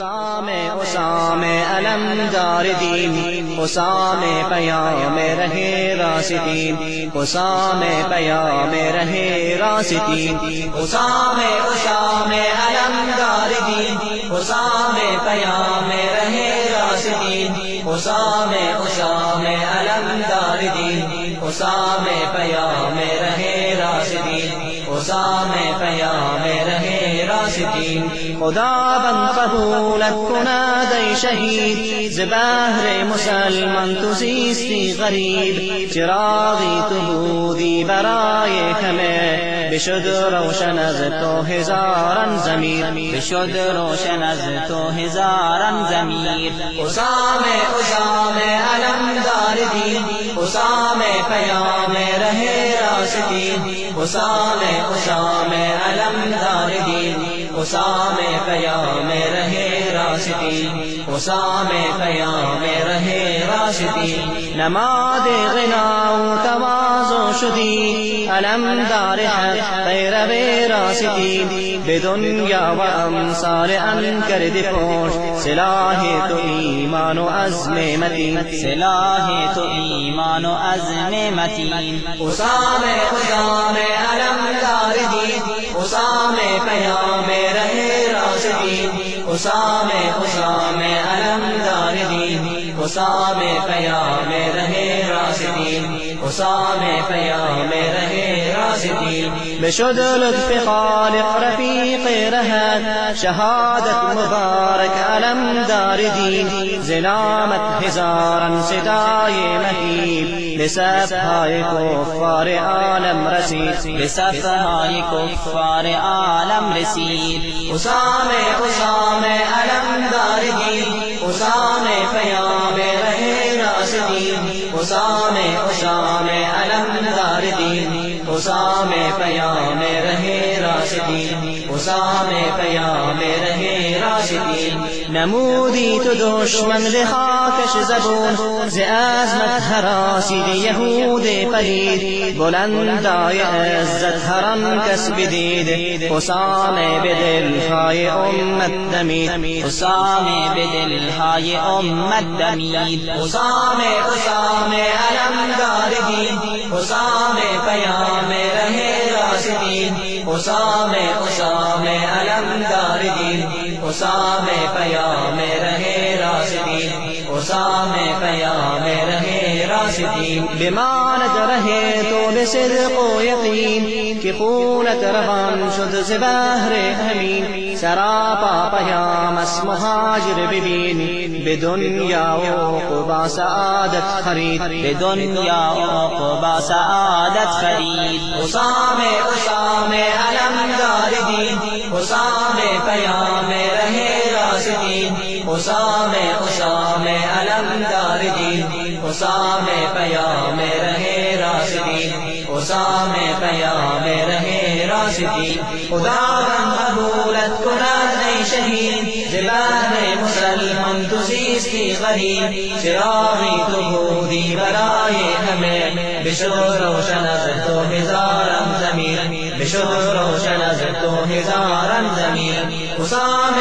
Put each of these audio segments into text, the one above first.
حسام اسام علم دار دین حسام پیام رہے راستین حسام پیام رہے راستین حسام اسام علم دار دین حسام پیام رہے راستین حسام اسام علم دار دین حسام پیام رہے راستین حسام پیام رہے راستین خدا بند قبولت ای شهید. ز بهر مسلمان تو زیستی غریب. چراغی تو بودی برای همه. بشد روشن از تو هزاران زمیر بشد روشن از تو هزاران زمیر حسام حسام علم دار دین. حسام پیام رہے راستین. حسام حسام علم دار دین. حسام پیام رہے راستین حسام پیام رہے راستین نماد غنا و تواضع شدی. علم دار حق غیر راستین به دنیا و امثال ان کرد پوش سلاح تو ایمان و عزم متین. سلاح تو ایمان و عزم متین. حسام حسام علم دار دین حسام پیام اسامے اسامے علم دار دین اسام قیام رہے راستین۔ حسام پیام رہے راستین بشد لطف خالق رفیق رهد شهادت مبارک علم دار دین. زنامت هزاران صدای مهیب به صفهای کفار عالم رسید. به صفهای کفار عالم رسید. حسام حسام علم دار دین. حسام پیام دین اسام میں علم دار دین اسام پیام رہے راستین حسام پیام رہے راستین نمودی تو دشمن به خاکش زبون ز عظمت حراسید یهود پلید بلندای عزت آن کس بدید. حسام به دلهای امت دمید. حسام به دلهای امت دمید. حسام حسام علم دار دین حسام پیام رہے راستین اسام اسام المدار دین اسام پیام رہے راسدین اسام پیام راستین بماند رہے تو بصدق و یقین که خونت روان شد ز بحر امین سراپا پیام از مهاجر ببین. به دنیا و عقبا سعادت خرید. به دنیا و عقبا سعادت خرید. حسام حسام علم دار دین. حسام پیام جی اسام اسام علمدار جی اسام پیام رہے راس راسدی اسام پیام رہے راس راسدی خدا قبولت قرآن نئی شہید زبان مسلمان تزیز کی غریب۔ چراغی تو بودی برائے ہمیں بشو روشن از تو ہزارم زمین بشور روشن از تو ہزارم زمین اسام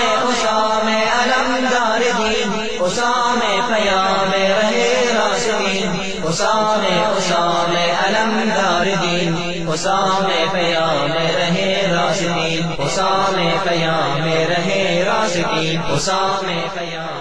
اسام اسام علمدار دین اسام قیام رہے راسدین اسام قیام رہے راسدین اسام قیام